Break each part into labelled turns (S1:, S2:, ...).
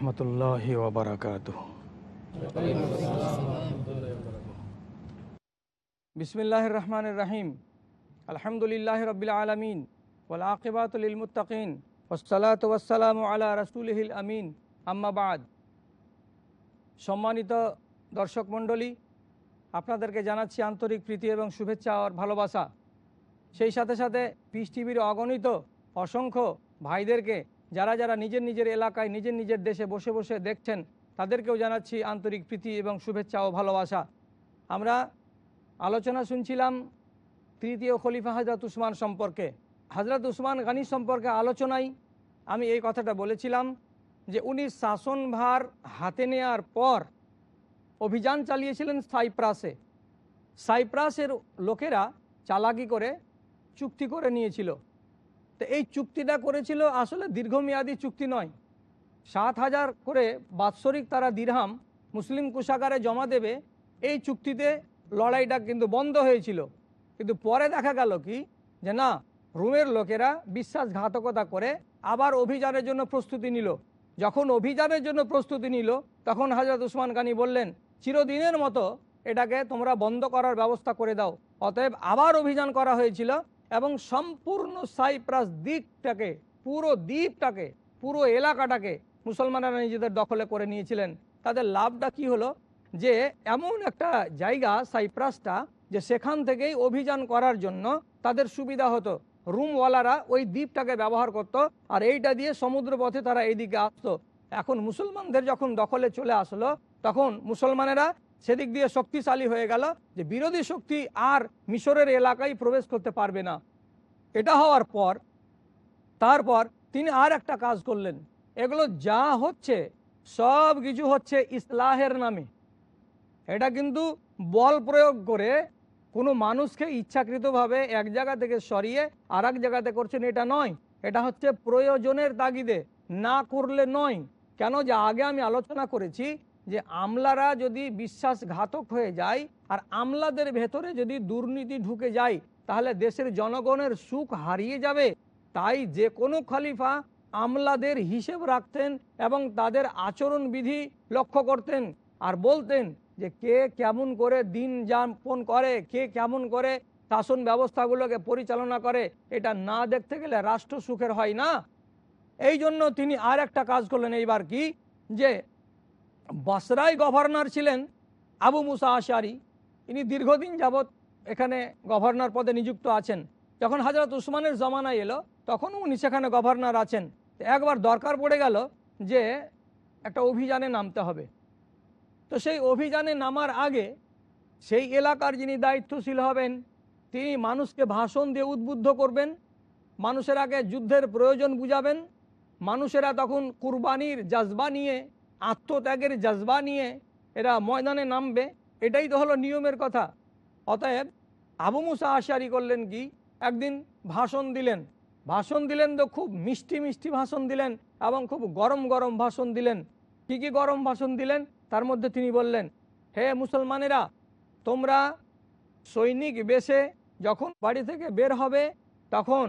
S1: আলাইকুম ওরহমতুল্লাহ ওবরাকাত বিসমিল্লাহ রহমান রাহিম। আলহামদুলিল্লাহ রবিল আলমিন ওল আকিবাতুলমুত্তাকিন ওসালাত ওয়াসালাম আলা রসুলহিল আমিন। আম্মাবাদ সম্মানিত দর্শক মণ্ডলী, আপনাদেরকে জানাচ্ছি আন্তরিক প্রীতি এবং শুভেচ্ছা আর ভালোবাসা। সেই সাথে সাথে পিস টিভির অগণিত, অসংখ্য ভাইদেরকে যারা যারা নিজের নিজের এলাকায়, নিজের নিজের দেশে বসে বসে দেখছেন, তাদেরকেও জানাচ্ছি আন্তরিক প্রীতি এবং শুভেচ্ছা ও ভালোবাসা। আমরা আলোচনা শুনছিলাম তৃতীয় খলিফা হজরত উসমান সম্পর্কে। হজরত উসমান গানি সম্পর্কে আলোচনায় আমি এই কথাটা বলেছিলাম যে উনি শাসনভার হাতে নেওয়ার পর অভিযান চালিয়েছিলেন সাইপ্রাসে। সাইপ্রাসের লোকেরা চালাকি করে, চুক্তি করে নিয়েছিল। তো এই চুক্তিটা করেছিল, আসলে দীর্ঘমেয়াদী চুক্তি নয়। সাত হাজার করে বাৎসরিক তারা দিরহাম মুসলিম কোষাগারে জমা দেবে, এই চুক্তিতে লড়াইটা কিন্তু বন্ধ হয়েছিল। কিন্তু পরে দেখা গেল কি, যে না, রুমের লোকেরা বিশ্বাসঘাতকতা করে আবার অভিযানের জন্য প্রস্তুতি নিল। যখন অভিযানের জন্য প্রস্তুতি নিল, তখন হাজরত উসমান গানি বললেন, চিরদিনের মতো এটাকে তোমরা বন্ধ করার ব্যবস্থা করে দাও। অতএব আবার অভিযান করা হয়েছিল। এবং সম্পূর্ণ সাইপ্রাস দ্বীপটাকে, পুরো দ্বীপটাকে, পুরো এলাকাটাকে মুসলমানেরা নিজেদের দখলে করে নিয়েছিলেন। তাদের লাভটা কি হলো? যে এমন একটা জায়গা সাইপ্রাসটা যে সেখান থেকেই অভিযান করার জন্য তাদের সুবিধা হতো। রুমওয়ালারা ওই দ্বীপটাকে ব্যবহার করত আর এইটা দিয়ে সমুদ্র পথে তারা এইদিকে আসতো। এখন মুসলমানদের যখন দখলে চলে আসলো, তখন মুসলমানেরা সেদিক দিয়ে শক্তিশালী হয়ে গেল যে বিরোধী শক্তি আর মিশরের এলাকায় প্রবেশ করতে পারবে না। এটা হওয়ার পর, তারপর তিনি আর একটা কাজ করলেন। এগুলো যা হচ্ছে, সব কিছু হচ্ছে ইসলাহের নামে। এটা কিন্তু বল প্রয়োগ করে কোনো মানুষকে ইচ্ছাকৃতভাবে এক জায়গা থেকে সরিয়ে আর এক জায়গাতে করছেন, এটা নয়। এটা হচ্ছে প্রয়োজনের তাগিদে। না করলে নয়। কেন যে আগে আমি আলোচনা করেছি যে আমলারা যদি বিশ্বাসঘাতক হয়ে যায় আর আমলাদের ভেতরে যদি দুর্নীতি ঢুকে যায়, তাহলে দেশের জনগণের সুখ হারিয়ে যাবে। তাই যে কোনো খলিফা আমলাদের হিসেব রাখতেন এবং তাদের আচরণ বিধি লক্ষ্য করতেন আর বলতেন যে কে কেমন করে দিন যাপন করে, কে কেমন করে শাসন ব্যবস্থাগুলোকে পরিচালনা করে, এটা না দেখতে গেলে রাষ্ট্র সুখের হয় না। এই জন্য তিনি আর একটা কাজ করলেন এইবার কি? যে বসরাই গভর্নর ছিলেন আবু মুসা আশারি। ইনি দীর্ঘদিন যাবৎ এখানে গভর্নর পদে নিযুক্ত আছেন। যখন হাজরত উসমানের জমানায় এলো তখন উনি সেখানে গভর্নর আছেন। একবার দরকার পড়ে গেল যে একটা অভিযানে নামতে হবে। তো সেই অভিযানে নামার আগে সেই এলাকার যিনি দায়িত্বশীল হবেন, তিনি মানুষকে ভাষণ দিয়ে উদ্বুদ্ধ করবেন, মানুষের আগে যুদ্ধের প্রয়োজন বুঝাবেন, মানুষেরা তখন কুরবানির জজবা নিয়ে আত্মত্যাগের জজবা নিয়ে এরা ময়দানে নামবে, এটাই তো হলো নিয়মের কথা। অতএব আবু মুসা আশারি করলেন কি? একদিন ভাষণ দিলেন। ভাষণ দিলেন তো খুব মিষ্টি মিষ্টি ভাষণ দিলেন এবং খুব গরম গরম ভাষণ দিলেন। কি কি গরম ভাষণ দিলেন? তার মধ্যে তিনি বললেন, হে মুসলমানেরা, তোমরা সৈনিক বেশে যখন বাড়ি থেকে বের হবে, তখন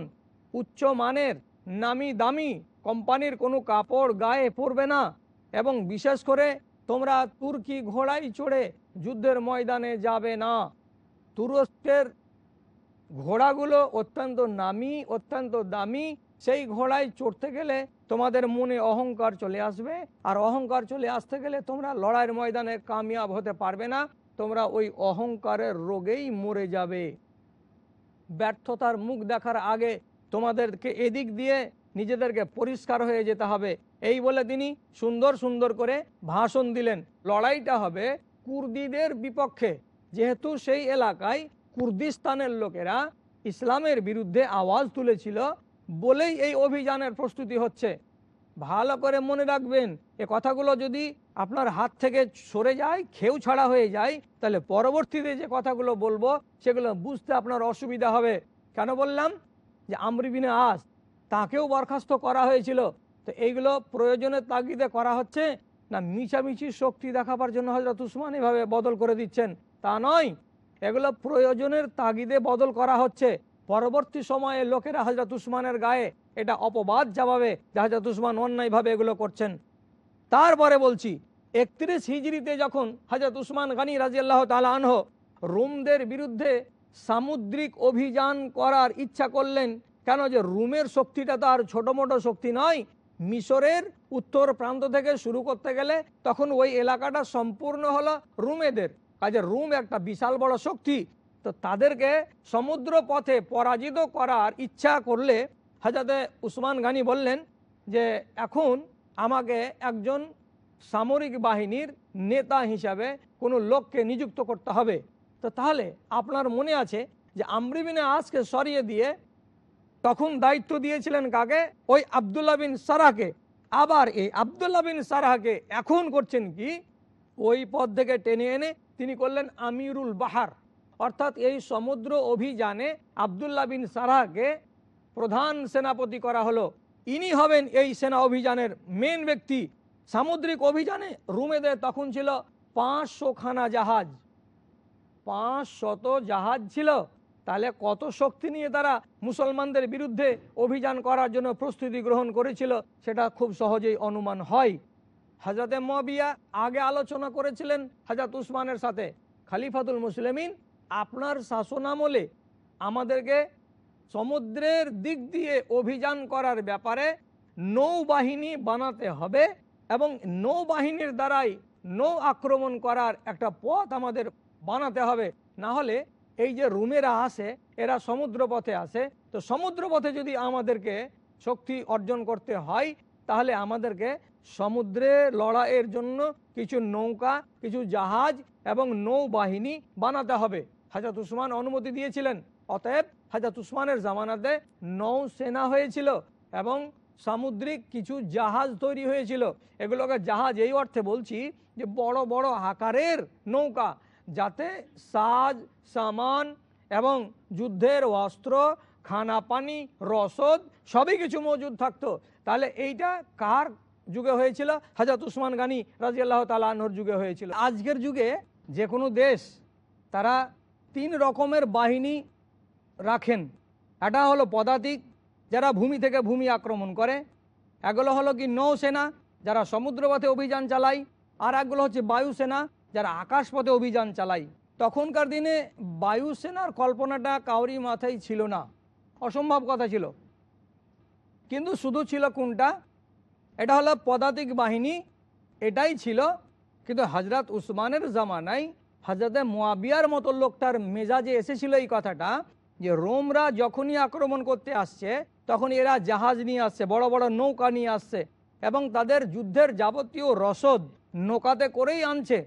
S1: উচ্চ মানের নামি দামি কোম্পানির কোনো কাপড় গায়ে পরবে না। এবং বিশেষ করে তোমরা তুর্কি ঘোড়াই চড়ে যুদ্ধের ময়দানে যাবে না। তুরস্কের ঘোড়াগুলো অত্যন্ত নামি, অত্যন্ত দামি। সেই ঘোড়ায় চড়তে গেলে তোমাদের মনে অহংকার চলে আসবে। আর অহংকার চলে আসতে গেলে তোমরা লড়াইয়ের ময়দানে কামিয়াব হতে পারবে না। তোমরা ওই অহংকারের রোগেই মরে যাবে। ব্যর্থতার মুখ দেখার আগে তোমাদেরকে এদিক দিয়ে নিজেদেরকে পরিষ্কার হয়ে যেতে হবে। এই বলে তিনি সুন্দর সুন্দর করে ভাষণ দিলেন। লড়াইটা হবে কুর্দিদের বিপক্ষে। যেহেতু সেই এলাকায় কুর্দিস্তানের লোকেরা ইসলামের বিরুদ্ধে আওয়াজ তুলেছিল বলেই এই অভিযানের প্রস্তুতি হচ্ছে। ভালো করে মনে রাখবেন, এ কথাগুলো যদি আপনার হাত থেকে সরে যায়, খেউ ছাড়া হয়ে যায়, তাহলে পরবর্তীতে যে কথাগুলো বলব, সেগুলো বুঝতে আপনার অসুবিধা হবে। কেন বললাম? যে আমরিবিনে আস, তাকেও বরখাস্ত করা হয়েছিল। তো এইগুলো প্রয়োজনের তাগিদে করা হচ্ছে। না মিছামিছি শক্তি দেখাবার জন্য হজরত উসমান এভাবে বদল করে দিচ্ছেন, তা নয়। এগুলো প্রয়োজনের তাগিদে বদল করা হচ্ছে। পরবর্তী সময়ে লোকেরা হজরত উসমানের গায়ে এটা অপবাদ যাবাবে যে হজরত উসমান অন্যায়ভাবে এগুলো করছেন। তারপরে বলছি, একত্রিশ হিজড়িতে যখন হজরত উসমান গানী রাজি আল্লাহ তালাহ রুমদের বিরুদ্ধে সামুদ্রিক অভিযান করার ইচ্ছা করলেন, কেন যে রুমের শক্তিটা তো আর ছোটো মোটো শক্তি নয় মিশরের উত্তর প্রান্ত থেকে শুরু করতে গেলে তখন ওই এলাকাটা সম্পূর্ণ হলো রুমেদের। কাজে রুম একটা বিশাল বড় শক্তি। তো তাদেরকে সমুদ্র পথে পরাজিত করার ইচ্ছা করলে হাজাতে উসমান গানি বললেন যে, এখন আমাকে একজন সামরিক বাহিনীর নেতা হিসাবে কোনো লোককে নিযুক্ত করতে হবে। তো তাহলে আপনার মনে আছে যে, আমরিবিনে আজকে সরিয়ে দিয়ে তখন দায়িত্ব দিয়েছিলেন কাকে? ওই আবদুল্লাহ বিন সারাহকে। আবার এই আবদুল্লাহ বিন সারাহকে এখন করছেন কি? ওই পদ থেকে টেনে এনে তিনি করলেন আমিরুল বাহার। অর্থাৎ এই সমুদ্র অভিযানে আবদুল্লাহ বিন সারাহকে প্রধান সেনাপতি করা হলো। ইনি হবেন এই সেনা অভিযানের মেন ব্যক্তি। সামুদ্রিক অভিযানে রুমেদের তখন ছিল পাঁচশো খানা জাহাজ। পাঁচ শত জাহাজ ছিল। তাহলে কত শক্তি নিয়ে তারা মুসলমানদের বিরুদ্ধে অভিযান করার জন্য প্রস্তুতি গ্রহণ করেছিল, সেটা খুব সহজেই অনুমান হয়। হাজরতে মবিয়া আগে আলোচনা করেছিলেন হাজরত উসমানের সাথে, খালিফাতুল মুসলিমিন, আপনার শাসনামলে আমাদেরকে সমুদ্রের দিক দিয়ে অভিযান করার ব্যাপারে নৌবাহিনী বানাতে হবে এবং নৌবাহিনীর দ্বারাই নৌ আক্রমণ করার একটা পথ আমাদের বানাতে হবে। না হলে এই যে রুমেরা আসে এরা সমুদ্র পথে আসে তো সমুদ্র পথে যদি আমাদেরকে শক্তি অর্জন করতে হয়, তাহলে আমাদেরকে সমুদ্রে লড়াইয়ের জন্য কিছু নৌকা, কিছু জাহাজ এবং নৌবাহিনী বানাতে হবে। হাজরত উসমান অনুমতি দিয়েছিলেন। অতএব হাজরত উসমানের জামানাতে নৌ সেনা হয়েছিল এবং সামুদ্রিক কিছু জাহাজ তৈরি হয়েছিল। এগুলোকে জাহাজ এই অর্থে বলছি যে বড় বড় আকারের নৌকা যাতে সাজ, সামান এবং যুদ্ধের অস্ত্র, খানা পানি, রসদ সবই কিছু মজুদ থাকতো। তাহলে এইটা কার যুগে হয়েছিল? হাজরত উসমান গানি রাজি আল্লাহ তালাহর যুগে হয়েছিল। আজকের যুগে যে কোনো দেশ তারা তিন রকমের বাহিনী রাখেন। এটা হলো পদাতিক, যারা ভূমি থেকে ভূমি আক্রমণ করে। এগুলো হলো কি নৌসেনা, যারা সমুদ্রপথে অভিযান চালায়। আর একগুলো হচ্ছে বায়ুসেনা যারা আকাশপথে অভিযান চালায়, তখনকার দিনে বায়ুসেনার কল্পনাটা কাউরি মাথায় ছিল না। অসম্ভব কথা ছিল। কিন্তু শুধু ছিল কোনটা? এটা হলো পদাতিক বাহিনী, এটাই ছিল। কিন্তু হজরত উসমানের জামানায় হজরতে মোয়াবিয়ার মতো লোকটার মেজাজে এসেছিল এই কথাটা যে রোমরা যখনই আক্রমণ করতে আসছে তখন এরা জাহাজ নিয়ে আসছে, বড় বড় নৌকা নিয়ে আসছে এবং তাদের যুদ্ধের যাবতীয় রসদ নৌকাতে করেই আনছে।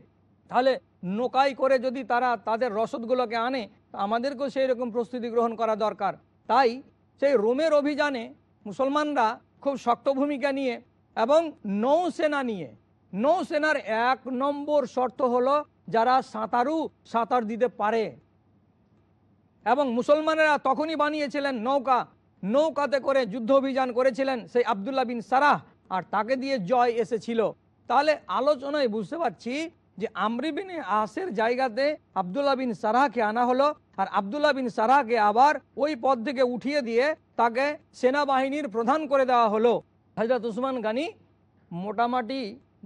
S1: তাহলে নৌকাই করে যদি তারা তাদের রসদগুলোকে আনে আমাদেরকেও সেই রকম প্রস্তুতি গ্রহণ করা দরকার। তাই সেই রোমের অভিযানে মুসলমানরা খুব শক্ত ভূমিকা নিয়ে এবং নৌসেনা নিয়ে, নৌসেনার এক নম্বর শর্ত হলো যারা সাঁতারু সাঁতার দিতে পারে। এবং মুসলমানেরা তখনই বানিয়েছিলেন নৌকা। নৌকাতে করে যুদ্ধ অভিযান করেছিলেন সেই আবদুল্লা বিন সারাহ, আর তাকে দিয়ে জয় এসেছিল। তাহলে আলোচনায় বুঝতে পারছি যে আমরিবিন আসের জায়গাতে আবদুল্লাহ বিন সারাহকে আনা হলো, আর আবদুল্লাহ বিন সারাহকে আবার ওই পদ থেকে উঠিয়ে দিয়ে তাকে সেনাবাহিনীর প্রধান করে দেওয়া হলো। হজরত উসমান গানি, মোটামুটি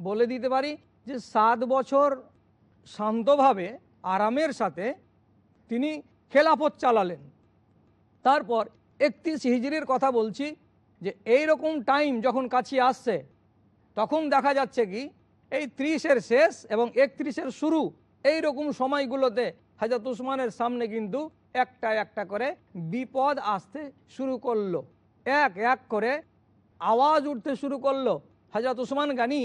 S1: বলে দিতে পারি যে সাত বছর শান্তভাবে, আরামের সাথে তিনি খেলাফত চালালেন। তারপর একত্রিশ হিজড়ির কথা বলছি যে এই রকম টাইম যখন কাছে আসছে, তখন দেখা যাচ্ছে কি এই ত্রিশের শেষ এবং একত্রিশের শুরু এই রকম সময়গুলোতে হাজরত উসমানের সামনে কিন্তু একটা একটা করে বিপদ আসতে শুরু করল। এক এক করে আওয়াজ উঠতে শুরু করল। হাজরত উসমান গানি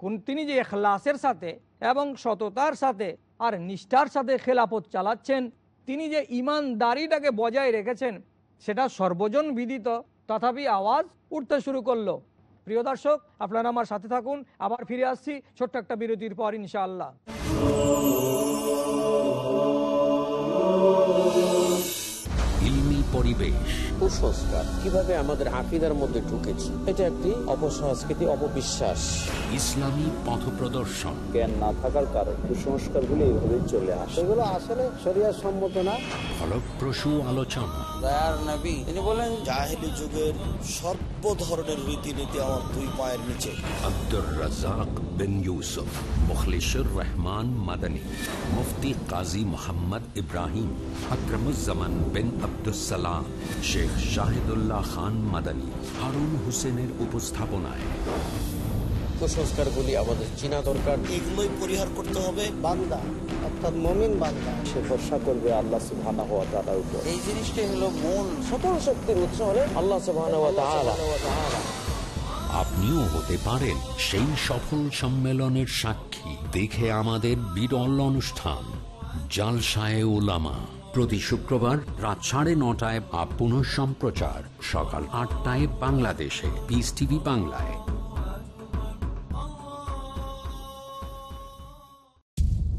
S1: কোন তিনি যে এখলাসের সাথে এবং সততার সাথে আর নিষ্ঠার সাথে খেলাপথ চালাচ্ছেন, তিনি যে ইমানদারিটাকে বজায় রেখেছেন, সেটা সর্বজন বিদিত। তথাপি আওয়াজ উঠতে শুরু করল। প্রিয় দর্শক আপনারা আমার সাথে থাকুন। আবার ফিরে আসছি ছোট্ট একটা বিরতির পর ইনশাআল্লাহ।
S2: পরিবেশ।
S3: কুসংস্কার কীভাবে আমাদের আকিদার মধ্যে ঢুকেছে এটা একটি অপসংস্কৃতি অপবিশ্বাস।
S2: ইসলামী পথ প্রদর্শন।
S4: জ্ঞান না থাকার কারণে কুসংস্কারগুলো এইভাবেই চলে আসে। এগুলো আসলে শরিয়ার সম্মত না।
S2: ফলপ্রসূ আলোচনা।
S3: তিনি বলেন
S5: জাহেলি যুগের সর্ব ধরনের রীতিনীতি আমার দুই পায়ের নিচে।
S2: আব্দুর রাজাক বিন ইউসুফ, মুখলিসুর রহমান মাদানী, মুফতি কাজী মোহাম্মদ ইব্রাহিম, আকরমুজ্জামান বিন আব্দুসালাম শেখ শাহিদুল্লাহ খান মাদানী, হারুন হোসেনের উপস্থাপনায়।
S3: কুসংস্কারগুলি আমাদের চিনা দরকার।
S5: এগুলোই পরিহার করতে হবে।
S4: বান্দা অর্থাৎ মমিন বান্দা সে ভরসা করবে আল্লাহ সুবহানাহু ওয়া তাআলার উপর।
S3: এই জিনিসটাই হলো মূল। সকল শক্তির উৎস হলে আল্লাহ সুবহানাহু ওয়া তাআলা।
S2: আপনিও হতে পারেন সেই সফল সম্মেলনের সাক্ষী। দেখে আমাদের বিরল অনুষ্ঠান জালসায় ওলামা প্রতি শুক্রবার রাত সাড়ে নটায় বা পুনঃ সম্প্রচার সকাল আটটায় বাংলাদেশে। পিস টিভি বাংলায়।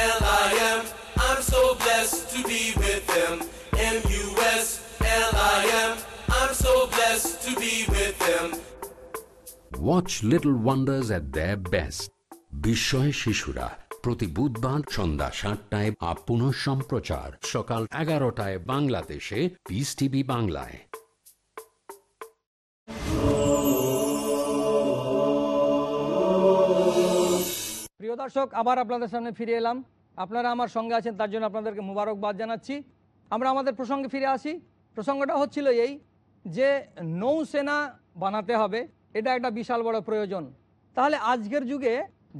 S6: M-U-S-L-I-M. I'm so blessed to be with them. M-U-S-L-I-M. I'm so blessed to be with them.
S7: Watch little wonders at the best
S2: বিস্ময় শিশুরা প্রতি বুধবার সন্ধ্যা সাতটায় আপ পুনঃ সম্প্রচার সকাল এগারোটায় বাংলাদেশে পিস টিভি বাংলায়
S1: প্রিয় দর্শক, আবার আপনাদের সামনে ফিরে এলাম। আপনারা আমার সঙ্গে আছেন, তার জন্য আপনাদেরকে মুবারকবাদ জানাচ্ছি। আমরা আমাদের প্রসঙ্গে ফিরে আসি। প্রসঙ্গটা হচ্ছিল এই যে, নৌসেনা বানাতে হবে, এটা একটা বিশাল বড় প্রয়োজন। তাহলে আজকের যুগে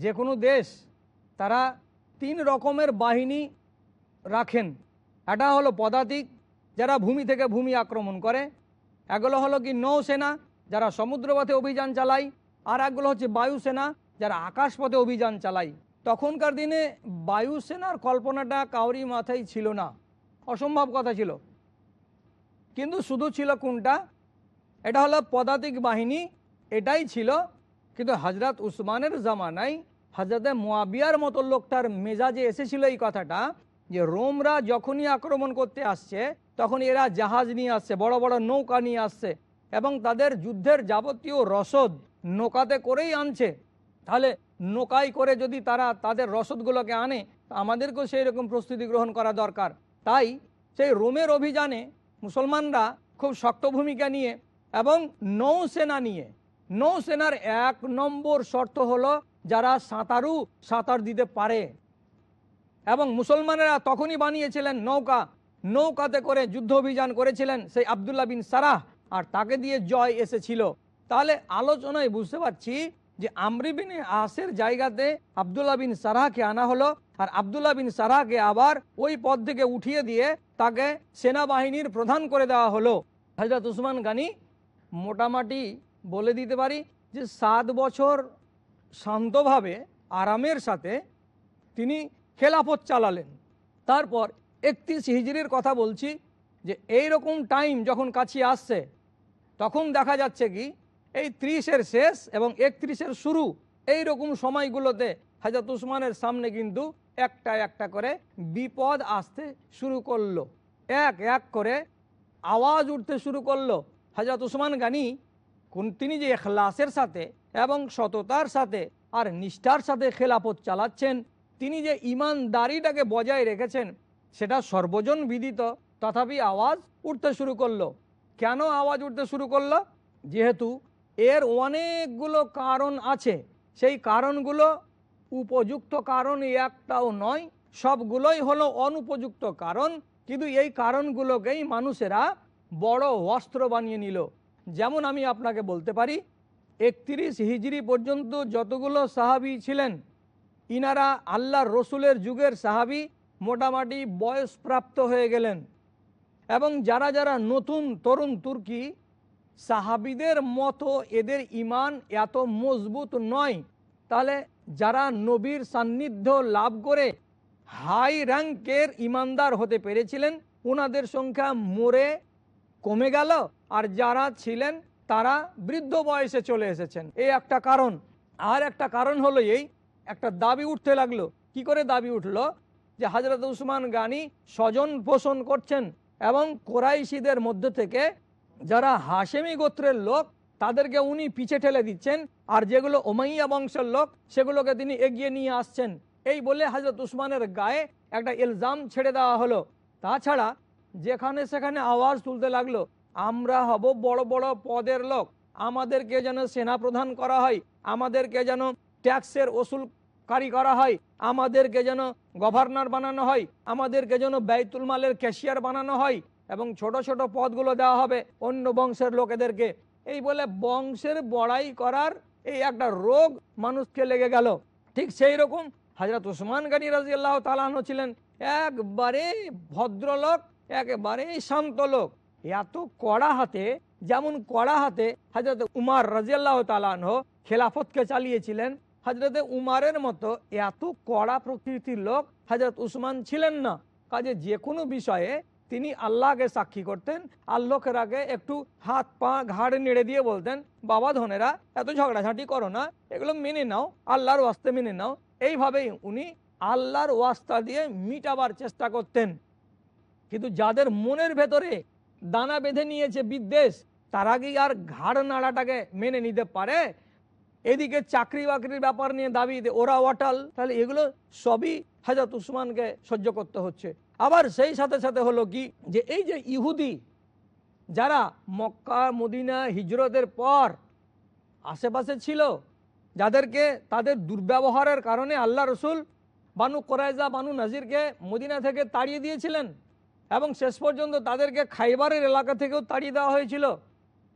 S1: যে কোনো দেশ, তারা তিন রকমের বাহিনী রাখেন। এটা হলো পদাতিক, যারা ভূমি থেকে ভূমি আক্রমণ করে। এগুলো হলো কি নৌসেনা, যারা সমুদ্রপথে অভিযান চালায়। আর একগুলো হচ্ছে বায়ুসেনা যারা আকাশপথে অভিযান চালায়, তখনকার দিনে বায়ুসেনার কল্পনাটা কাউরি মাথায় ছিল না। অসম্ভব কথা ছিল। কিন্তু শুধু ছিল কোনটা? এটা হলো পদাতিক বাহিনী, এটাই ছিল। কিন্তু হজরত উসমানের জামানায় হজরতে মোয়াবিয়ার মতো লোকটার মেজাজে এসেছিল এই কথাটা যে রোমরা যখনই আক্রমণ করতে আসছে তখন এরা জাহাজ নিয়ে আসছে, বড় বড় নৌকা নিয়ে আসছে এবং তাদের যুদ্ধের যাবতীয় রসদ নৌকাতে করেই আনছে। তাহলে নৌকায় করে যদি তারা তাদের রসদগুলোকে আনে আমাদেরকেও সেই রকম প্রস্তুতি গ্রহণ করা দরকার। তাই সেই রোমের অভিযানে মুসলমানরা খুব শক্ত ভূমিকা নিয়ে এবং নৌসেনা নিয়ে, নৌসেনার এক নম্বর শর্ত হলো যারা সাঁতারু সাঁতার দিতে পারে। এবং মুসলমানেরা তখনই বানিয়েছিলেন নৌকা। নৌকাতে করে যুদ্ধ অভিযান করেছিলেন সেই আবদুল্লাহ বিন সারাহ, আর তাকে দিয়ে জয় এসেছিল। তাহলে আলোচনায় বুঝতে পারছি যে আমরিবিন আসের জায়গাতে আবদুল্লাহ বিন সারাহকে আনা হলো, আর আবদুল্লাহ বিন সারাহকে আবার ওই পদ থেকে উঠিয়ে দিয়ে তাকে সেনাবাহিনীর প্রধান করে দেওয়া হলো। হজরত উসমান গানি, মোটামুটি বলে দিতে পারি যে সাত বছর শান্তভাবে আরামের সাথে তিনি খেলাফত চালালেন। তারপর একত্রিশ হিজড়ির কথা বলছি যে এই রকম টাইম যখন কাছে আসছে, তখন দেখা যাচ্ছে কি এই ত্রিশের শেষ এবং একত্রিশের শুরু এই রকম সময়গুলোতে হাজরত উসমানের সামনে কিন্তু একটা একটা করে বিপদ আসতে শুরু করল। এক এক করে আওয়াজ উঠতে শুরু করল। হাজরত উসমান গানি কোন তিনি যে এখলাসের সাথে এবং সততার সাথে আর নিষ্ঠার সাথে খেলাফত চালাচ্ছেন, তিনি যে ইমানদারিটাকে বজায় রেখেছেন, সেটা সর্বজন বিদিত। তথাপি আওয়াজ উঠতে শুরু করল। কেন আওয়াজ উঠতে শুরু করল? যেহেতু এর অনেকগুলো কারণ আছে। সেই কারণগুলো উপযুক্ত কারণ একটাও নয়, সবগুলোই হলো অনুপযুক্ত কারণ। কিন্তু এই কারণগুলোকেই মানুষেরা বড় অস্ত্র বানিয়ে নিল। যেমন আমি আপনাকে বলতে পারি, একত্রিশ হিজড়ি পর্যন্ত যতগুলো সাহাবি ছিলেন, ইনারা আল্লাহর রসুলের যুগের সাহাবি, মোটামুটি বয়সপ্রাপ্ত হয়ে গেলেন। এবং যারা যারা নতুন তরুণ তুর্কি সাহাবিদের মতো এদের ইমান এত মজবুত নয়। তাহলে যারা নবীর সান্নিধ্য লাভ করে হাই র্যাঙ্কের ইমানদার হতে পেরেছিলেন ওনাদের সংখ্যা মরে কমে গেল আর যারা ছিলেন, তারা বৃদ্ধ বয়সে চলে এসেছেন। এই একটা কারণ। আর একটা কারণ হলো এই, একটা দাবি উঠতে লাগল। কি করে দাবি উঠল? যে হাজরত উসমান গানি স্বজন পোষণ করছেন এবং কোরাইশিদের মধ্যে থেকে যারা হাশেমি গোত্রের লোক, তাদেরকে উনি পিছে ঠেলে দিচ্ছেন, আর যেগুলো ওমাইয়া বংশের লোক, সেগুলোকে তিনি এগিয়ে নিয়ে আসছেন। এই বলে হাজরত উসমানের গায়ে একটা ইলজাম ছেড়ে দেওয়া হলো। তাছাড়া যেখানে সেখানে আওয়াজ তুলতে লাগল, আমরা হব বড় বড় পদের লোক। আমাদেরকে যেন সেনা প্রধান করা হয়, আমাদেরকে যেন ট্যাক্সের ওসুলকারী করা হয়, আমাদেরকে যেন গভর্নর বানানো হয়, আমাদেরকে যেন ব্যয়তুল মালের ক্যাশিয়ার বানানো হয় এবং ছোট ছোট পদগুলো দেওয়া হবে অন্য বংশের লোকেদেরকে। এই বলে বংশের বড়াই করার এই একটা রোগ মানুষকে লেগে গেল। ঠিক সেই রকম হাজরত উসমান গানী রাজি আল্লাহ তালাহ ছিলেন একবারে ভদ্রলোক, একেবারে শান্ত লোক। এত কড়া হাতে, যেমন কড়া হাতে হাজরত উমার রাজিয়াল্লাহ তালাহ খেলাফতকে চালিয়েছিলেন হজরত উমারের মতো এত কড়া প্রকৃতির লোক হজরত উসমান ছিলেন না। কাজে যে কোনো বিষয়ে তিনি আল্লাহকে সাক্ষী করতেন। আর আগে একটু হাত, পা, ঘাড় নেড়ে দিয়ে বলতেন, বাবা ধনেরা, এত ঝগড়াঝাঁটি করো না, এগুলো মেনে নাও, আল্লাহর ওয়াস্তে মেনে নাও। এইভাবেই উনি আল্লাহর ওয়াস্তা দিয়ে মিটাবার চেষ্টা করতেন। কিন্তু যাদের মনের ভেতরে দানা বেঁধে নিয়েছে বিদ্বেষ, তারা কি আর ঘাড় নাড়াটাকে মেনে নিতে পারে? এদিকে চাকরি বাকরির ব্যাপার নিয়ে দাবি ওরা ওয়াটাল তাহলে এগুলো সবই হাজরত উসমানকে সহ্য করতে হচ্ছে। আবার সেই সাথে সাথে হলো কি, যে এই যে ইহুদি যারা মক্কা, মদিনা হিজরতের পর আশেপাশে ছিল, যাদেরকে তাদের দুর্ব্যবহারের কারণে আল্লাহ রসুল বানু কোরাইজা, বানু নাজিরকে মদিনা থেকে তাড়িয়ে দিয়েছিলেন এবং শেষ পর্যন্ত তাদেরকে খাইবারের এলাকা থেকেও তাড়িয়ে দেওয়া হয়েছিল।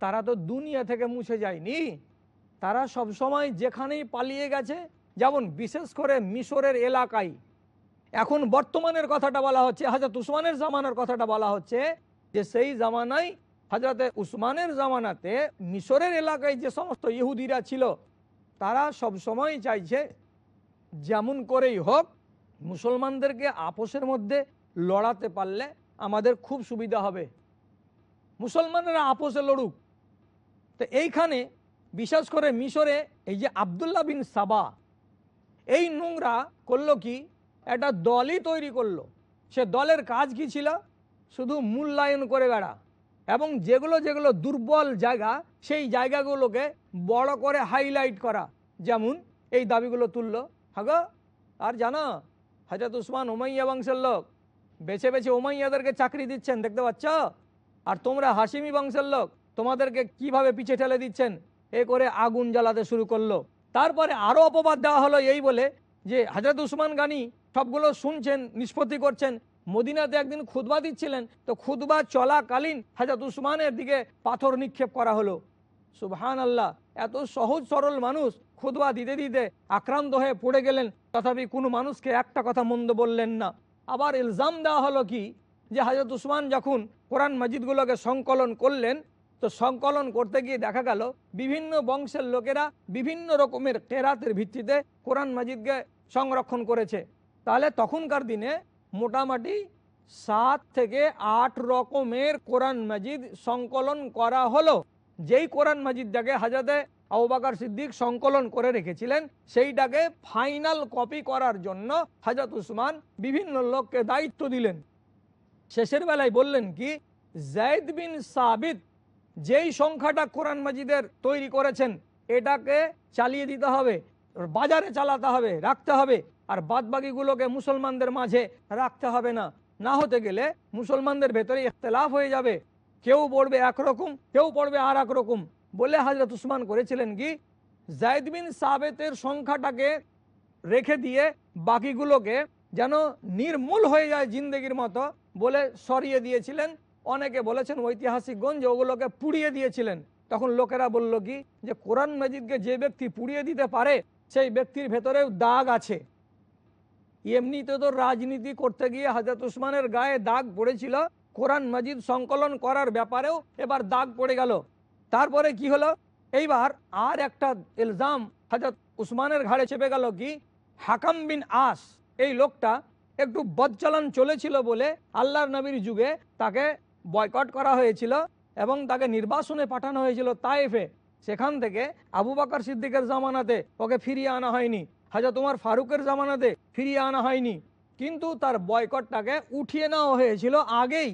S1: তারা তো দুনিয়া থেকে মুছে যায়নি। তারা সব সময় যেখানেই পালিয়ে গেছে, যেমন বিশেষ করে মিশরের এলাকায় এখন বর্তমানের কথাটা বলা হচ্ছে হাজরত উসমানের জামানার কথাটা বলা হচ্ছে যে সেই জামানায় হাজরতে উসমানের জামানাতে মিশরের এলাকায় যে সমস্ত ইহুদিরা ছিল, তারা সব সময় চাইছে যেমন করেই হোক মুসলমানদেরকে আপোষের মধ্যে লড়াতে পারলে আমাদের খুব সুবিধা হবে। মুসলমানেরা আপোষে লড়ুক। তো এইখানে বিশেষ করে মিশরে এই যে আবদুল্লাহ বিন সাবা, এই নোংরা করল কি? একটা দলই তৈরি করল। সে দলের কাজ কি ছিল? শুধু মূল্যায়ন করে বেড়া এবং যেগুলো যেগুলো দুর্বল জায়গা, সেই জায়গাগুলোকে বড় করে হাইলাইট করা। যেমন এই দাবিগুলো তুললো। হাগো, আর জানো হাজরত উসমান ওমাইয়া বংশের লোক, বেছে বেছে ওমাইয়াদেরকে চাকরি দিচ্ছেন, দেখতে পাচ্ছ? আর তোমরা হাসিমি বংশের লোক, তোমাদেরকে কীভাবে পিছে ঠেলে দিচ্ছেন? এ করে আগুন জ্বালাতে শুরু করল। তারপরে আরও অপবাদ দেওয়া হলো এই বলে যে হাজরত উসমান গানি সবগুলো শুনছেন, নিষ্পত্তি করছেন। মদিনাতে একদিন খুদবা দিচ্ছিলেন। তো খুদবা চলাকালীন হাজরত উসমানের দিকে পাথর নিক্ষেপ করা হলো। সুবহান আল্লাহ এত সহজ সরল মানুষ খুদবা দিতে দিতে আক্রান্ত হয়ে পড়ে গেলেন। তথাপি কোনো মানুষকে একটা কথা মন্দ বললেন না। আবার ইলজাম দেওয়া হলো কি? যে হাজরত উসমান যখন কোরআন মজিদগুলোকে সংকলন করলেন, তো সংকলন করতে গিয়ে দেখা গেল, বিভিন্ন বংশের লোকেরা বিভিন্ন রকমের কেরাতের ভিত্তিতে কোরআন মাজিদকে সংরক্ষণ করেছে। তাহলে তখনকার দিনে মোটামুটি সাত থেকে আট রকমের কোরআন মাজিদ সংকলন করা হলো। যেই কোরআন মাজিদটাকে হাজাতে আবাকার সিদ্দিক সংকলন করে রেখেছিলেন, সেইটাকে ফাইনাল কপি করার জন্য হাজরত উসমান বিভিন্ন লোককে দায়িত্ব দিলেন। শেষের বেলায় বললেন কি জায়দ বিন সাবিত যেই সংখ্যাটা কোরআন মাজিদের তৈরি করেছেন, এটাকে চালিয়ে দিতে হবে, বাজারে চালাতে হবে, রাখতে হবে আর বাদবাকিগুলোকে মুসলমানদের মাঝে রাখতে হবে না। না হতে গেলে মুসলমানদের ভেতরে ইখতলাফ হয়ে যাবে। কেউ পড়বে একরকম, কেউ পড়বে আর একরকম বলে হাজরত উসমান করেছিলেন কি? জায়দ বিন সাবেতের সংখ্যাটাকে রেখে দিয়ে বাকিগুলোকে যেন নির্মূল হয়ে যায় জিন্দগির মতো বলে সরিয়ে দিয়েছিলেন। অনেকে বলেছেন ঐতিহাসিকগণ যে ওগুলোকে পুড়িয়ে দিয়েছিলেন। তখন লোকেরা বলল কি? যে কোরআন মজিদকে যে ব্যক্তি পুড়িয়ে দিতে পারে, সেই ব্যক্তির ভেতরেও দাগ আছে। এমনিতে তো রাজনীতি করতে গিয়ে হাজরত উসমানের গায়ে দাগ পড়েছিল। কোরআন মজিদ সংকলন করার ব্যাপারেও এবার দাগ পড়ে গেল। তারপরে কি হলো? এইবার আর একটা ইলজাম হাজরত উসমানের ঘাড়ে চেপে গেল কি? হাকাম বিন আস, এই লোকটা একটু বদচলন চলেছিল বলে আল্লাহর নবীর যুগে তাকে বয়কট করা হয়েছিল এবং তাকে নির্বাসনে পাঠানো হয়েছিল তাইফে সেখান থেকে আবু বাকর সিদ্দিকের জামানাতে ওকে ফিরিয়ে আনা হয়নি। হাজরত তোমার ফারুকের জামানাতে ফিরিয়ে আনা হয়নি। কিন্তু তার বয়কটটাকে উঠিয়ে নেওয়া হয়েছিল আগেই।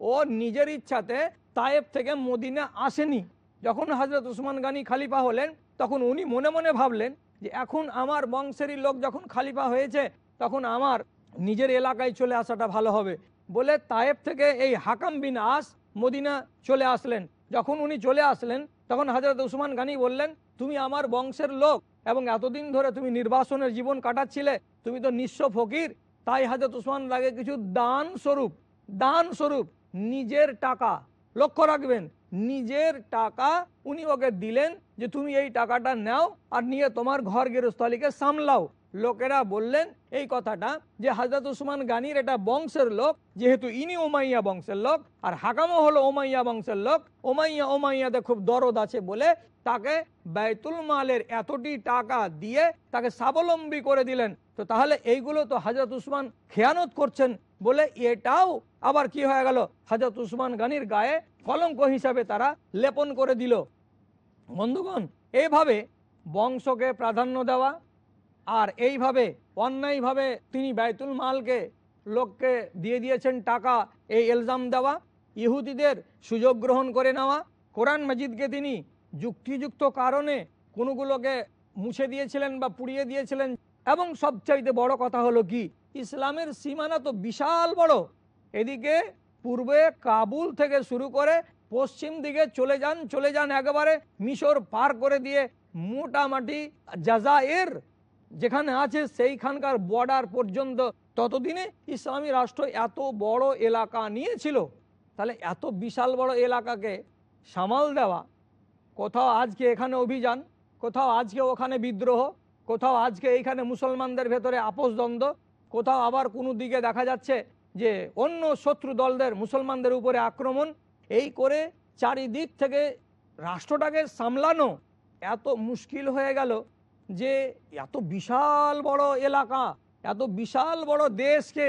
S1: ও নিজের ইচ্ছাতে তায়েব থেকে মদিনা আসেনি। যখন হজরত উসমান গানি খালিফা হলেন, তখন উনি মনে মনে ভাবলেন যে এখন আমার বংশেরই লোক যখন খালিফা হয়েছে, তখন আমার নিজের এলাকায় চলে আসাটা ভালো হবে বলে তায়েব থেকে এই হাকাম বিন আস মদিনা চলে আসলেন। যখন উনি চলে আসলেন, তখন হজরত উসমান গানি বললেন, তুমি আমার বংশের লোক এবং এতদিন ধরে তুমি নির্বাসনের জীবন কাটাচ্ছিলে, তুমি তো নিঃস্ব ফকির। তাই হাজরত উসমান লাগে কিছু দান স্বরূপ দান স্বরূপ, নিজের টাকা। লক্ষ্য রাখবেন, নিজের টাকা উনি ওকে দিলেন যে তুমি এই টাকাটা নাও আর নিয়ে তোমার ঘর গৃহস্থলীকে সামলাও। লোকেরা বললেন এই কথাটা যে হাজরত উসমান গানির এটা বংশের লোক, যেহেতু ইনি ওমাইয়া বংশের লোক, আর হাকামও হলো ওমাইয়া বংশের লোক। ওমাইয়া ওমাইয়াতে খুব দরদ আছে বলে তাকে বাইতুল মালের এতটি টাকা দিয়ে তাকে স্বাবলম্বী করে দিলেন। তো তাহলে এইগুলো তো হাজরত উসমান খেয়ানত করছেন বলে এটাও আবার কি হয়ে গেল? হাজরত উসমান গানির গায়ে কলঙ্ক হিসাবে তারা লেপন করে দিল। বন্ধুগণ, এইভাবে বংশকে প্রাধান্য দেওয়া আর এইভাবে অন্যায়ভাবে তিনি বাইতুল মালকে, লোককে দিয়ে দিয়েছেন টাকা, এই এলজাম দেওয়া, ইহুদিদের সুযোগ গ্রহণ করে নেওয়া, কোরআন মজিদকে তিনি যুক্তিযুক্ত কারণে কোনোগুলোকে মুছে দিয়েছিলেন বা পুড়িয়ে দিয়েছিলেন। এবং সবচাইতে বড় কথা হলো কি? ইসলামের সীমানা তো বিশাল বড়। এদিকে পূর্বে কাবুল থেকে শুরু করে পশ্চিম দিকে চলে যান চলে যান একেবারে মিশর পার করে দিয়ে মোটামুটি জাজায়ের যেখানে আছে সেইখানকার বর্ডার পর্যন্ত। ততদিনে ইসলামী রাষ্ট্র এত বড় এলাকা নিয়েছিল। তাহলে এত বিশাল বড় এলাকাকে সামাল দেওয়া কোথাও আজকে এখানে অভিযান, কোথাও আজকে ওখানে বিদ্রোহ, কোথাও আজকে এইখানে মুসলমানদের ভেতরে আপোষদ্বন্দ্ব কোথাও আবার কোনো দিকে দেখা যাচ্ছে যে অন্য শত্রু দলদের, মুসলমানদের উপরে আক্রমণ। এই করে চারিদিক থেকে রাষ্ট্রটাকে সামলানো এত মুশকিল হয়ে গেল যে এত বিশাল বড় এলাকা, এত বিশাল বড় দেশকে,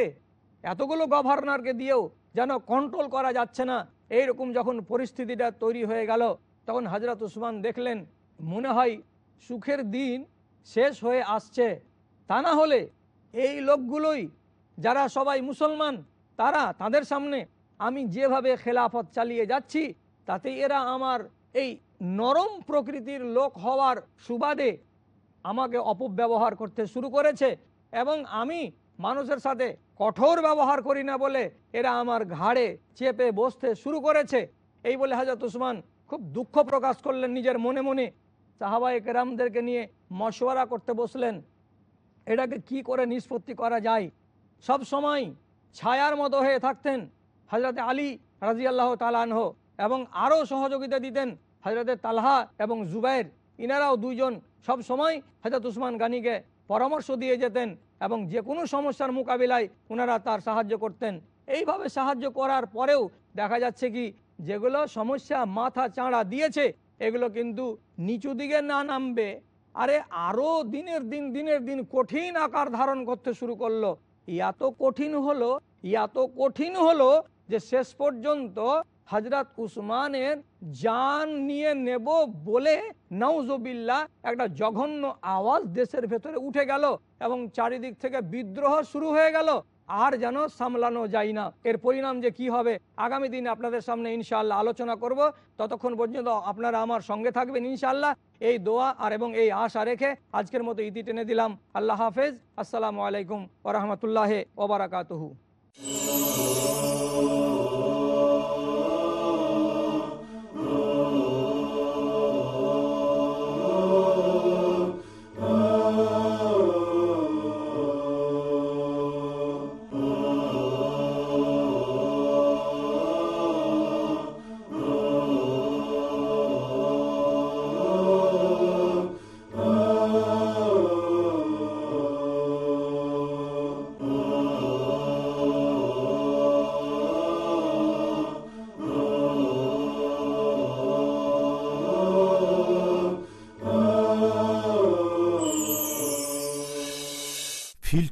S1: এতগুলো গভর্নরকে দিয়েও যেন কন্ট্রোল করা যাচ্ছে না। এইরকম যখন পরিস্থিতিটা তৈরি হয়ে গেল তখন হজরত উসমান দেখলেন, মনে হয় সুখের দিন শেষ হয়ে আসছে। তা না হলে এই লোকগুলোই যারা সবাই মুসলমান, তারা তাদের সামনে আমি যেভাবে খেলাফত চালিয়ে যাচ্ছি, তাতে এরা আমার এই নরম প্রকৃতির লোক হওয়ার সুবাদে আমাকে অপব্যবহার করতে শুরু করেছে এবং আমি মানুষের সাথে কঠোর ব্যবহার করি না বলে এরা আমার ঘাড়ে চেপে বসতে শুরু করেছে। এই বলে হাজরত উসমান খুব দুঃখ প্রকাশ করলেন নিজের মনে মনে। সাহাবাই কেরামদেরকে নিয়ে মশওয়ারা করতে বসলেন। এটাকে কি করে নিষ্পত্তি করা যায়? সব সময় ছায়ার মতো হয়ে থাকতেন হজরতে আলী রাজি আল্লাহ তালানহ এবং আরও সহযোগিতা দিতেন হজরতে তালহা এবং জুবাইর। ইনারাও দুইজন সব সময় হজরত উসমান গানিকে পরামর্শ দিয়ে যেতেন এবং যে কোনো সমস্যার মোকাবিলায় ওনারা তার সাহায্য করতেন। এইভাবে সাহায্য করার পরেও দেখা যাচ্ছে কি যেগুলো সমস্যা মাথা চাঁড়া দিয়েছে, এগুলো কিন্তু নিচু দিকে না নামবে। আরে আরও দিনের দিন দিনের দিন কঠিন আকার ধারণ করতে শুরু করল। এত কঠিন হলো, এত কঠিন হলো যে শেষ পর্যন্ত হজরত উসমানের জান নিয়ে নেব বলে নওজবিল্লা একটা জঘন্য আওয়াজ দেশের ভেতরে উঠে গেল এবং চারিদিক থেকে বিদ্রোহ শুরু হয়ে গেল। আর যেন সামলানো যায় না। এর পরিণাম যে কি হবে, আগামী দিনে আপনাদের সামনে ইনশাল্লাহ আলোচনা করব। ততক্ষণ পর্যন্ত আপনারা আমার সঙ্গে থাকবেন ইনশাল্লাহ এই দোয়া আর এবং এই আশা রেখে আজকের মতো ইতি টেনে দিলাম। আল্লাহ হাফেজ। আসসালামু আলাইকুম ওরহমতুল্লাহ ওবরাকাতহু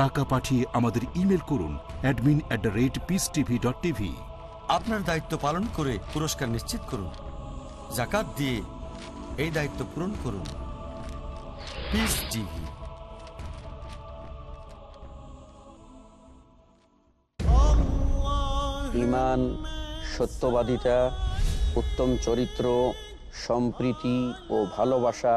S8: টাকা পাঠিয়ে আমাদের ইমেল করুন admin at the rate peace TV dot TV
S9: আপনার দায়িত্ব পালন করে পুরস্কার নিশ্চিত করুন। জাকাত দিয়ে এই দায়িত্ব পূরণ করুন। পিস টিভি
S3: ইমান সত্যবাদিতা উত্তম চরিত্র সম্প্রীতি ও ভালোবাসা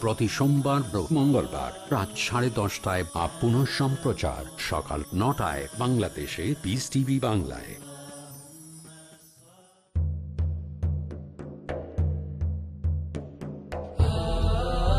S2: প্রতি সোমবার মঙ্গলবার রাত সাড়ে দশটায় বা পুনঃ সম্প্রচার সকাল নটায় বাংলাদেশে পিস টিভি বাংলায়।